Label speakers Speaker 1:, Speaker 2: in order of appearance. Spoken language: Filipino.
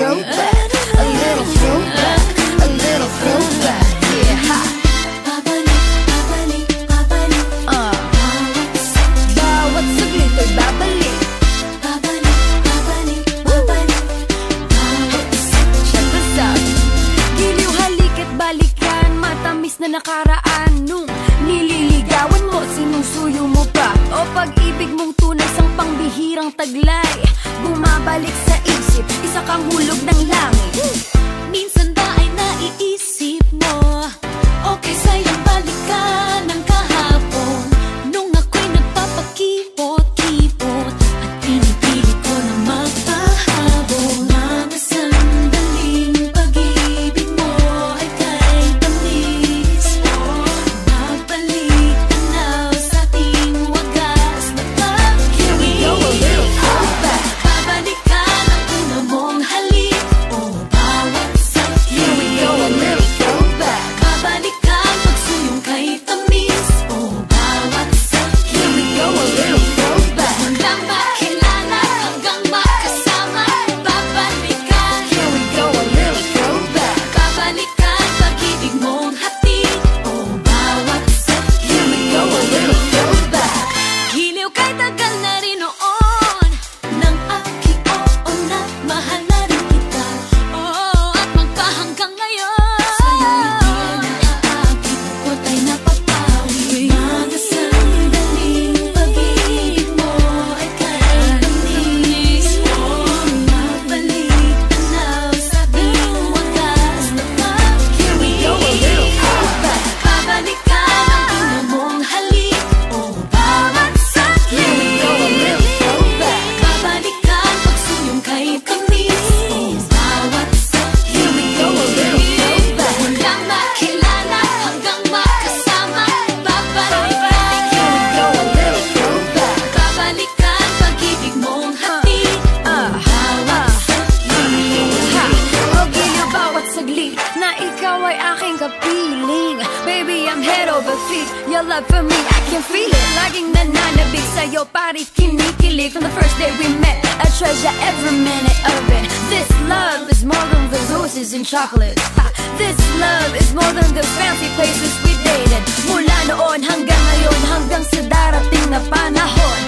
Speaker 1: throwback, a little throwback, a little throwback. Yeah, ha.
Speaker 2: Babalik, babalik, babalik
Speaker 1: Uh,
Speaker 2: Bawat saglit
Speaker 1: ay babalik.
Speaker 2: Babalik, babalik, babalik Bawat saglit
Speaker 1: Check this out. Giliw halik at balikan Matamis na nakaraan pangbihirang taglay Bumabalik sa isip. Isa kang hulog ng langit.
Speaker 2: Minsan ba ay naiisip ay aking
Speaker 1: kapiling Baby, I'm head over feet. Your love for me, I can feel it. Laging nananabig sa'yo, pari kinikilig From the first day we met I treasure every minute of it. This love is more than the roses and chocolates. This love is more than the fancy places we dated. Mula noon hanggang ngayon Hanggang sa darating na panahon